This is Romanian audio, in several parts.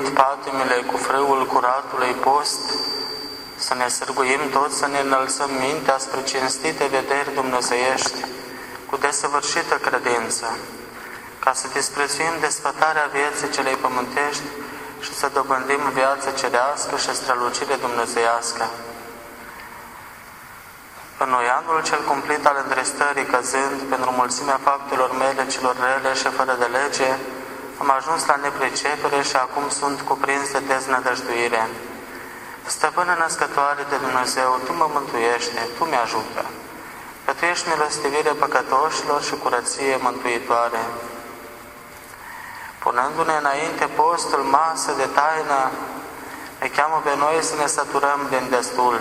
sărbătorind patimile cu frâul curatului post, să ne sârguim toți să ne înălțăm mintea spre cinstite vederi dumnezeiești, cu desăvârșită credință, ca să disprețuim desfătarea vieții celei pământești și să dobândim viață cerească și strălucire dumnezeiască. În noi anul cel cumplit al îndrestării, căzând pentru mulțimea faptelor mele celor rele și fără de lege, am ajuns la nepricepere și acum sunt cuprins de deznădăjduire. Stăpână născătoare de Dumnezeu, Tu mă mântuiește, Tu mi-ajută. Că Tu ești milostivire păcătoșilor și curăție mântuitoare. Punându-ne înainte postul, masă de taină, ne cheamă pe noi să ne săturăm din destul.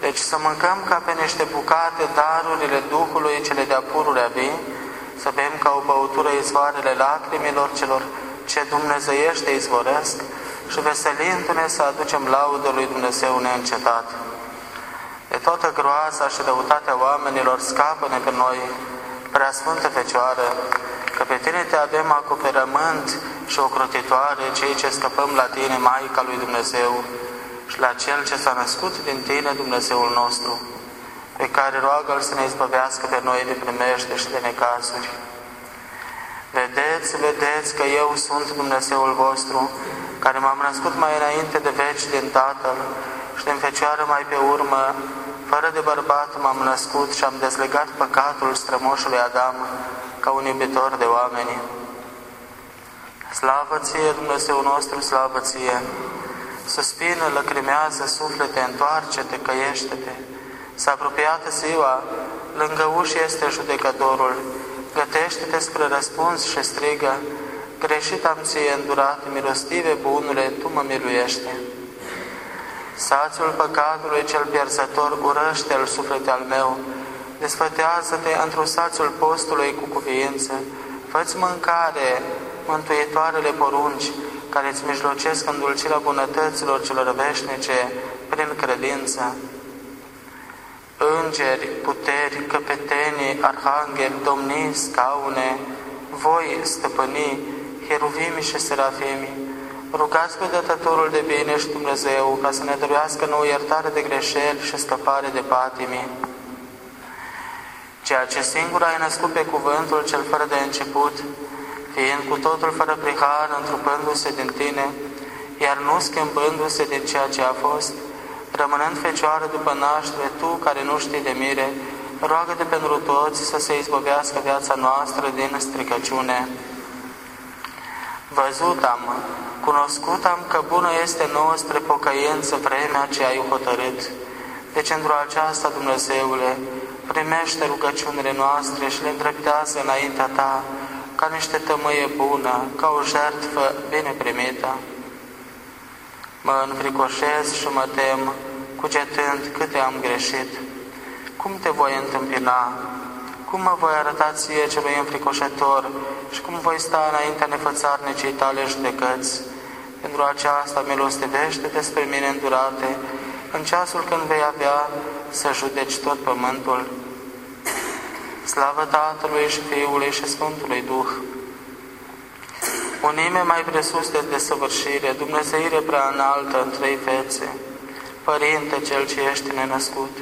Deci să mâncăm ca pe niște bucate darurile Duhului cele de-a pururea vii, să bem ca o băutură izvoarele lacrimilor celor ce dumnezeiește izvoresc și veselindu-ne să aducem laudă lui Dumnezeu neîncetat. De toată groaza și răutatea oamenilor scapă-ne pe noi, prea Sfântă Fecioară, că pe Tine te avem acoperământ și ocrotitoare, cei ce scăpăm la Tine, Maica lui Dumnezeu, și la Cel ce s-a născut din Tine, Dumnezeul nostru, pe care roagă-L să ne izbăvească pe noi de primește și de necazuri. Vedeți, vedeți că eu sunt Dumnezeul vostru, care m-am născut mai înainte de veci din Tatăl și din Fecioară mai pe urmă, fără de bărbat m-am născut și am dezlegat păcatul strămoșului Adam ca un iubitor de oameni. Slavă ție, Dumnezeu nostru, slavă ție! Suspină, lăcrimează, suflete, întoarce-te, căiește-te! S-a apropiat ziua, lângă uși este judecătorul, gătește-te spre răspuns și strigă, greșit am ție îndurat, milostive bunule, Tu mă miluiește. Sațul păcatului cel pierzător, urăște-l suflete al meu, desfătează-te într sațul postului cu cuviință, fă-ți mâncare, mântuitoarele porunci, care îți mijlocesc îndulcirea bunătăților celor veșnice prin credință îngeri, puteri, căpetenii, arhangheli, domnii, scaune, voi, stăpânii, heruvimi și serafimi, rugați pe Dătătorul de bine și Dumnezeu ca să ne dăruiască nouă iertare de greșeli și scăpare de patimi. Ceea ce singur ai născut pe cuvântul cel fără de început, fiind cu totul fără prihan, întrupându-se din tine, iar nu schimbându-se din ceea ce a fost, rămânând fecioară după naștere, Tu care nu știi de mire, roagă-te pentru toți să se izbăvească viața noastră din stricăciune. Văzut am, cunoscut am că bună este nouă spre pocăință vremea ce ai hotărât. Deci, într-o aceasta, Dumnezeule, primește rugăciunile noastre și le îndreptează înaintea Ta, ca niște tămâie bună, ca o jertfă bine primită mă înfricoșez și mă tem, cugetând câte am greșit. Cum te voi întâmpina? Cum mă voi arăta ție celui înfricoșător și cum voi sta înaintea nefățarnicii tale judecăți? Pentru aceasta milostivește despre mine îndurate, în ceasul când vei avea să judeci tot pământul. Slavă Tatălui și Fiului și Sfântului Duh! Unime mai presus de desăvârșire, Dumnezeire prea înaltă în trei fețe, Părinte cel ce ești nenăscut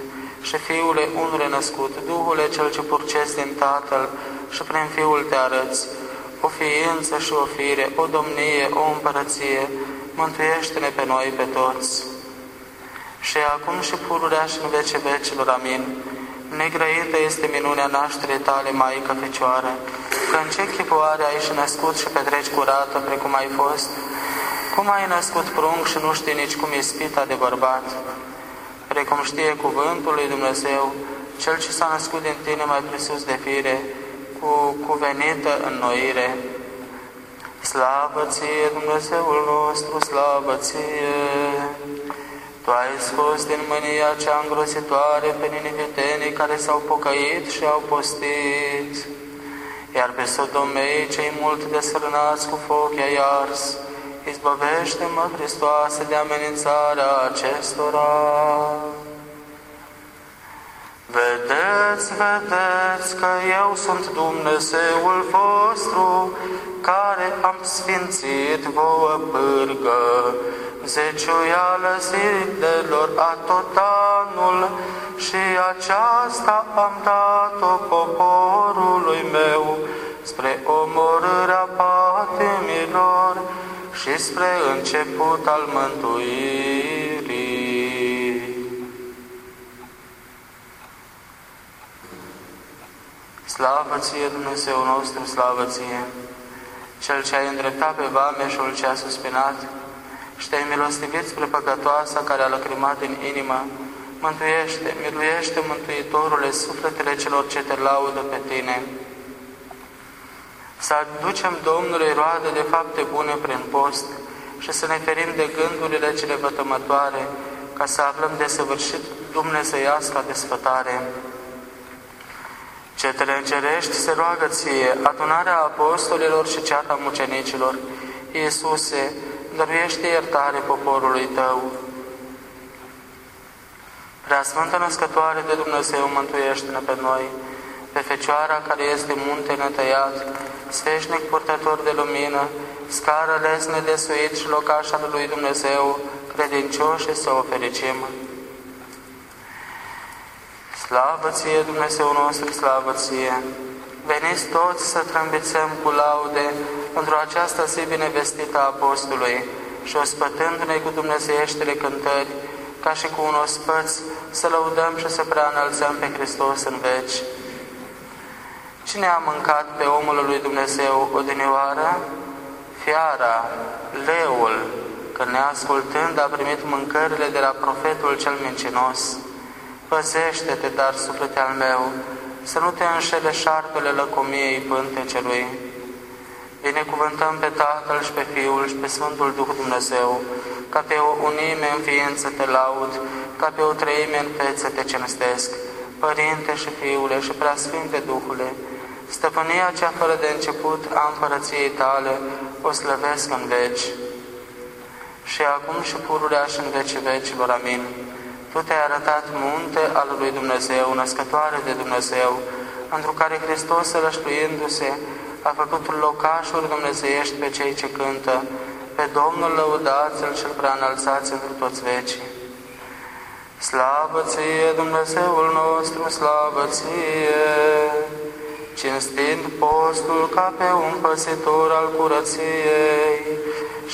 și Fiule unul născut, Duhule cel ce purcesc din Tatăl și prin Fiul te arăți, o ființă și o fire, o domnie, o împărăție, mântuiește-ne pe noi pe toți. Și acum și pururea și în vece vecilor, amin. Negrăită este minunea nașterii tale, Maică Fecioară, că în ce chipoare ai și născut și petreci curată precum ai fost? Cum ai născut prunc și nu știi nici cum e spita de bărbat? Precum știe cuvântul lui Dumnezeu, Cel ce s-a născut din tine mai presus de fire, cu cuvenită înnoire. Slavă ție, Dumnezeul nostru, slavă ție! Tu ai scos din mânia cea îngrozitoare pe ninivitenii care s-au pocăit și au postit iar pe sodomei cei mult desfrânați cu foc ai ars, izbăvește-mă, Hristoase, de amenințarea acestora. Vedeți, vedeți că eu sunt Dumnezeul vostru, care am sfințit vouă pârgă, zeciuială zilelor a tot anul, și aceasta am dat-o poporului meu spre omorârea patimilor și spre început al mântuirii. Slavă ție, Dumnezeu nostru, slavă ție! Cel ce ai îndreptat pe vameșul ce a suspinat și te-ai milostivit spre păcătoasa care a lăcrimat din inimă, mântuiește, miluiește, Mântuitorule, sufletele celor ce te laudă pe tine. Să aducem Domnului roade de fapte bune prin post și să ne ferim de gândurile cele vătămătoare, ca să aflăm de săvârșit dumnezeiasca desfătare. Cetele încerești se roagă ție, adunarea apostolilor și ceata mucenicilor. Iisuse, dăruiește iertare poporului tău. Prea Sfântă Născătoare de Dumnezeu, mântuiește-ne pe noi, pe Fecioara care este munte netăiat, sfeșnic purtător de lumină, scară lesne de suit și locașa lui Dumnezeu, credincioși să o fericim. Slavă ție, Dumnezeu nostru, slavă ție! Veniți toți să trâmbițăm cu laude într-o această zi binevestită a Apostolului și ospătându-ne cu dumnezeieștele cântări, ca și cu un ospăț, să lăudăm și să preanălțăm pe Hristos în veci. Cine a mâncat pe omul lui Dumnezeu odinioară? Fiara, leul, că neascultând a primit mâncările de la profetul cel mincinos. Păzește-te, dar, suflete al meu, să nu te înșele șarpele lăcomiei pântecelui. Binecuvântăm pe Tatăl și pe Fiul și pe Sfântul Duh Dumnezeu, ca pe o unime în ființă te laud, ca pe o treime în feță te cinstesc, Părinte și Fiule și Preasfinte Duhule, stăpânia cea fără de început a împărăției tale o slăvesc în veci. Și acum și pururea și în vecii vecilor. Amin. Tu te-ai arătat munte al lui Dumnezeu, născătoare de Dumnezeu, într care Hristos, rășluindu-se, a făcut locașuri dumnezeiești pe cei ce cântă, pe Domnul lăudați-L cel prea înălțați într toți vecii. Slavă ție, Dumnezeul nostru, slavă ție! Cinstind postul ca pe un păsitor al curăției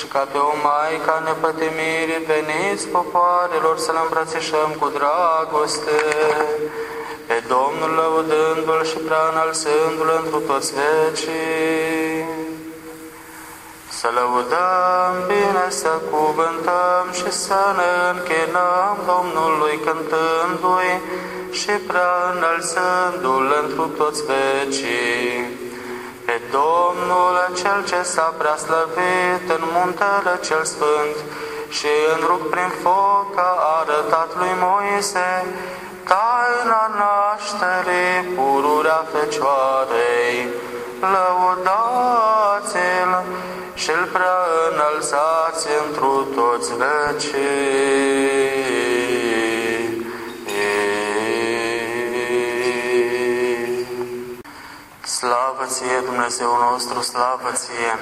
și ca pe o maică a nepătimirii, veniți popoarelor să-L îmbrățișăm cu dragoste, pe Domnul lăudându-L și prea înălțându-L într toți vecii. Să lăudăm bine, să cuvântăm și să ne închinăm Domnului cântându-i și prea înălțându-L întru toți vecii. Pe Domnul cel ce s-a prea slăvit în muntele cel sfânt și în rug prin foc a arătat lui Moise taina nașterii pururea Fecioarei. Lăudați-L și-L prea înălțați întru toți vecii. Dumnezeu nostru, slavă ție!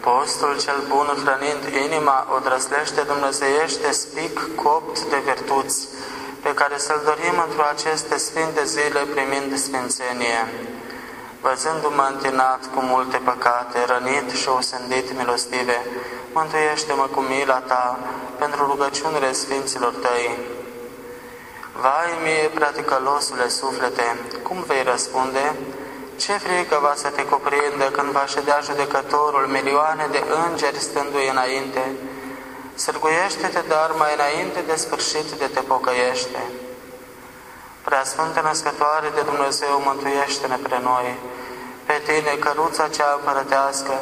Postul cel bun, hrănind inima, o drăslește dumnezeiește spic copt de virtuți, pe care să-l dorim într-o aceste sfinte zile primind sfințenie. Văzându-mă întinat cu multe păcate, rănit și osândit milostive, mântuiește-mă cu mila ta pentru rugăciunile Sfinților tăi. Vai mie, praticălosule suflete, cum vei răspunde? Ce frică va să te cuprindă când va ședea judecătorul milioane de îngeri stându-i înainte? Sârguiește-te, dar mai înainte de sfârșit de te pocăiește. Preasfântă Născătoare de Dumnezeu, mântuiește-ne pre noi, pe Tine, căruța cea împărătească,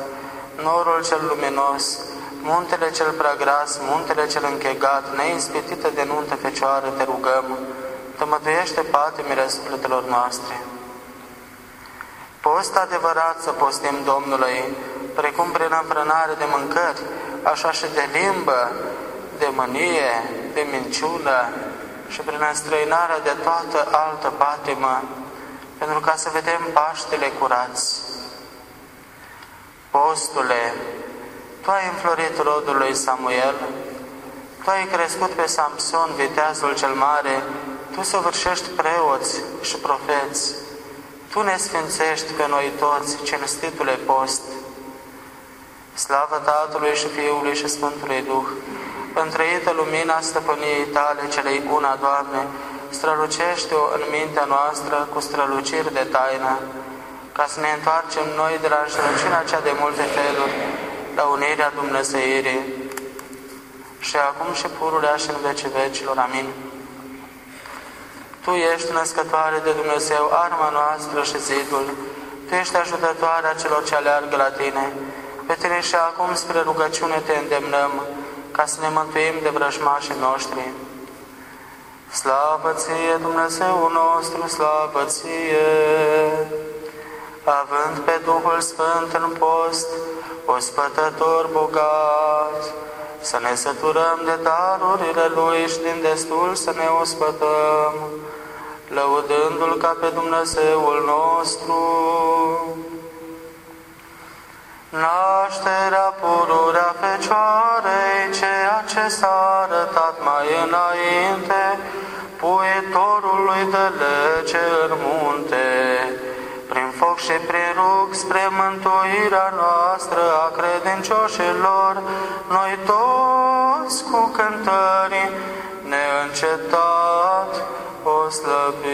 norul cel luminos, muntele cel prea gras, muntele cel închegat, neispitită de nuntă Fecioară, te rugăm, tămăduiește patimile sufletelor noastre. Post adevărat să postim Domnului, precum prin împrănare de mâncări, așa și de limbă, de mânie, de minciună, și prin înstrăinarea de toată altă patimă, pentru ca să vedem Paștele curați. Postule, tu ai înflorit rodul lui Samuel, tu ai crescut pe Samson, viteazul cel mare, tu săvârșești preoți și profeți, tu ne sfințești pe noi toți, cinstitule post. Slavă Tatălui și Fiului și Sfântului Duh, întrăită lumina stăpâniei Tale, celei una, Doamne, strălucește-o în mintea noastră cu străluciri de taină, ca să ne întoarcem noi de la înșelăciunea cea de multe feluri la unirea Dumnezeirii și acum și pururea și în vecii vecilor. Amin. Tu ești născătoare de Dumnezeu, arma noastră și zidul. Tu ești ajutătoarea celor ce aleargă la Tine. Pe Tine și acum spre rugăciune te îndemnăm, ca să ne mântuim de vrăjmașii noștri. Slavă ție, Dumnezeu nostru, slavă ție! Având pe Duhul Sfânt în post, ospătător bogat, să ne săturăm de darurile Lui și din destul să ne ospătăm, lăudându-L ca pe Dumnezeul nostru. Nașterea pururea Fecioarei, ceea ce s-a arătat mai înainte, puitorului de lege în munte, prin foc și prin rug spre mântuirea noastră a credincioșilor, noi toți cu cântări neîncetat o slăbim.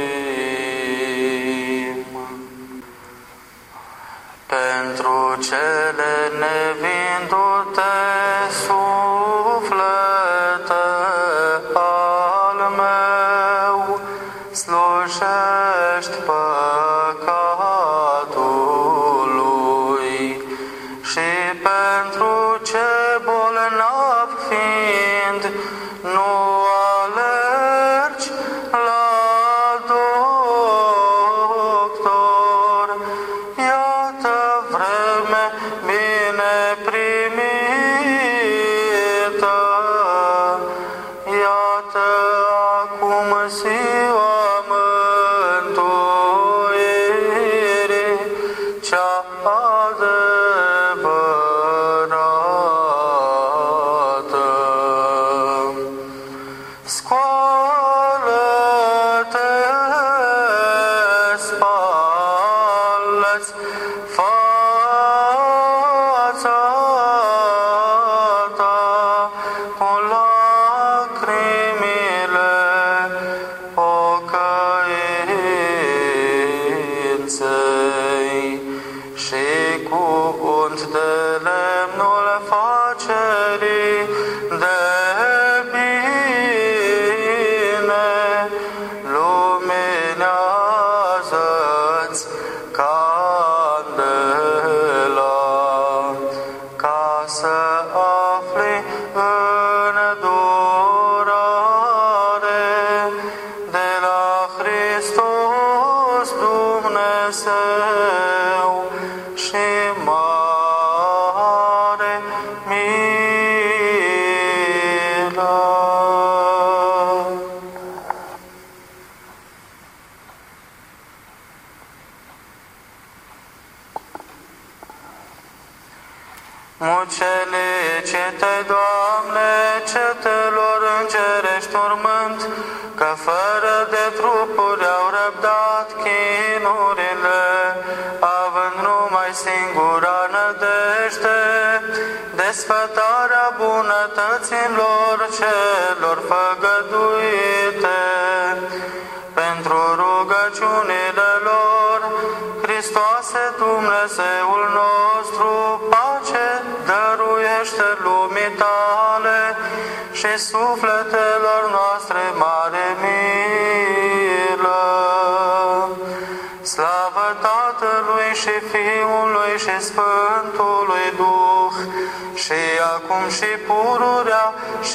Pentru cele nevindute desfătarea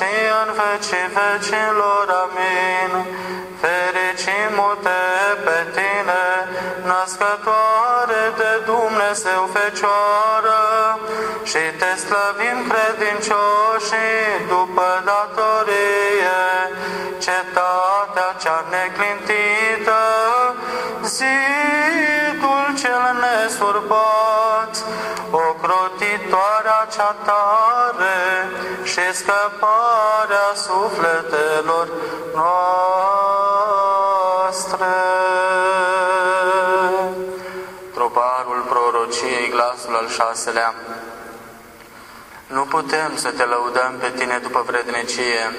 și în vecii vecilor. Amin. Fericim te pe tine, născătoare de Dumnezeu Fecioară, și te slăvim credincioșii după datorie, cetatea cea neclintită, zidul cel nesurbat, ocrotitoarea cea tare și scăparea sufletelor noastre. Troparul prorociei, glasul al șaselea. Nu putem să te lăudăm pe tine după vrednicie,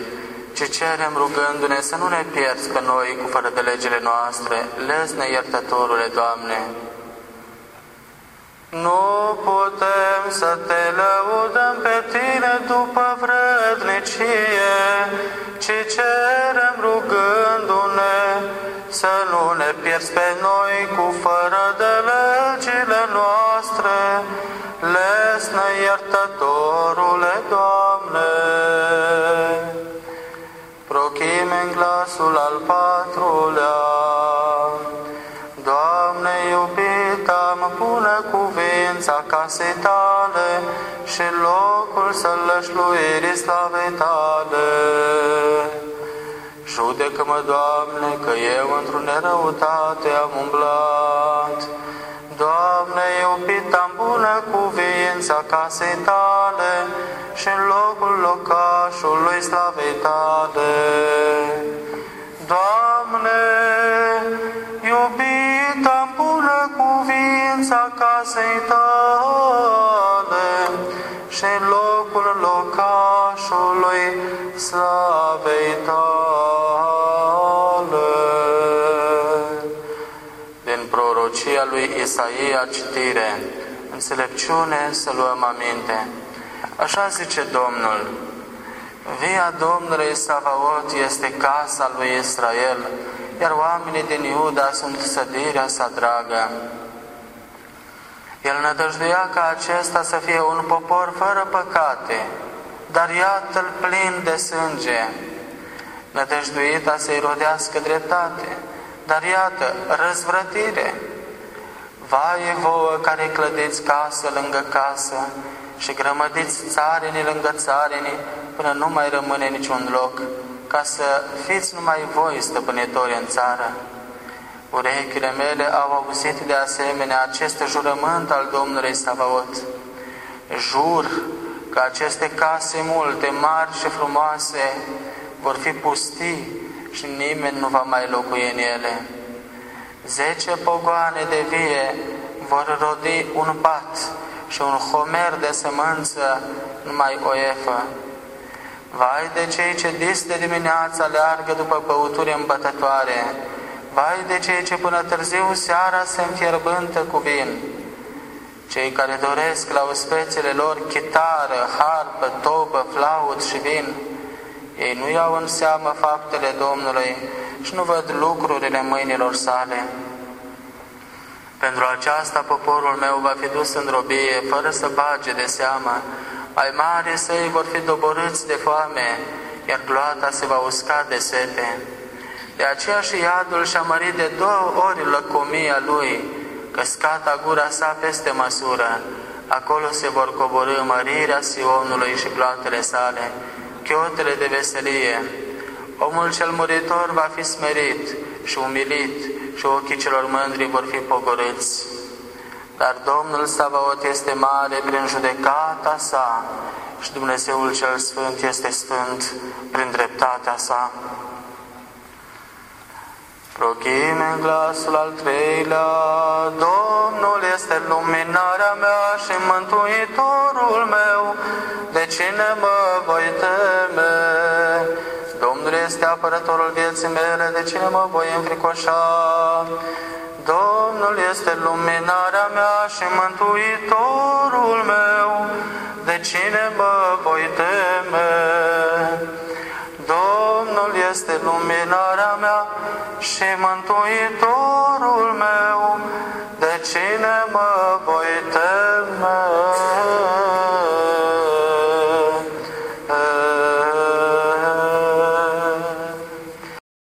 ci cerem rugându-ne să nu ne pierzi pe noi cu fără de legile noastre, lesne iertătorule, Doamne. Nu putem să te lăudăm pe tine după vrednicie, ci cerem rugându-ne să nu ne pierzi pe noi cu fără de legile noastre, lesne iertătorule, Doamne. Prochime în glasul al patrulea, Doamne iubit, am pune cuvința casei tale și locul să lășluirii slavei tale. Judecă-mă, Doamne, că eu într-o nerăutate am umblat. Doamne, iubit, am bună cuvința casei tale locașului slavei tale. Din prorocia lui Isaia citire, înțelepciune să luăm aminte. Așa zice Domnul, Via Domnului Savaot este casa lui Israel, iar oamenii din Iuda sunt sădirea sa dragă. El nădăjduia ca acesta să fie un popor fără păcate, dar iată-l plin de sânge, nădăjduita să-i rodească dreptate, dar iată, răzvrătire. Vai vouă care clădiți casă lângă casă și grămădiți țarenii lângă țarenii până nu mai rămâne niciun loc, ca să fiți numai voi stăpânitori în țară. Urechile mele au auzit de asemenea acest jurământ al Domnului Savaot. Jur că aceste case multe, mari și frumoase, vor fi pustii și nimeni nu va mai locui în ele. Zece pogoane de vie vor rodi un pat și un homer de sămânță numai o efă. Vai de cei ce dis de dimineața leargă după băuturi îmbătătoare, vai de cei ce până târziu seara se înfierbântă cu vin, cei care doresc la ospețele lor chitară, harpă, tobă, flaut și vin, ei nu iau în seamă faptele Domnului și nu văd lucrurile mâinilor sale. Pentru aceasta poporul meu va fi dus în robie, fără să bage de seamă. Mai mari săi vor fi doborâți de foame, iar gloata se va usca de sete. De aceea și iadul și-a mărit de două ori lăcomia lui, căscata gura sa peste măsură. Acolo se vor coborâ mărirea Sionului și gloatele sale, chiotele de veselie. Omul cel muritor va fi smerit și umilit și ochii celor mândri vor fi pogorâți. Dar Domnul Savaot este mare prin judecata sa și Dumnezeul cel Sfânt este Sfânt prin dreptatea sa. Prochime în glasul al treilea, Domnul este luminarea mea și mântuitorul meu, de cine mă voi teme? Domnul este apărătorul vieții mele, de cine mă voi înfricoșa? Domnul este luminarea mea și mântuitorul meu, de cine mă voi teme? Domnul este luminarea mea și mântuitorul meu, de cine mă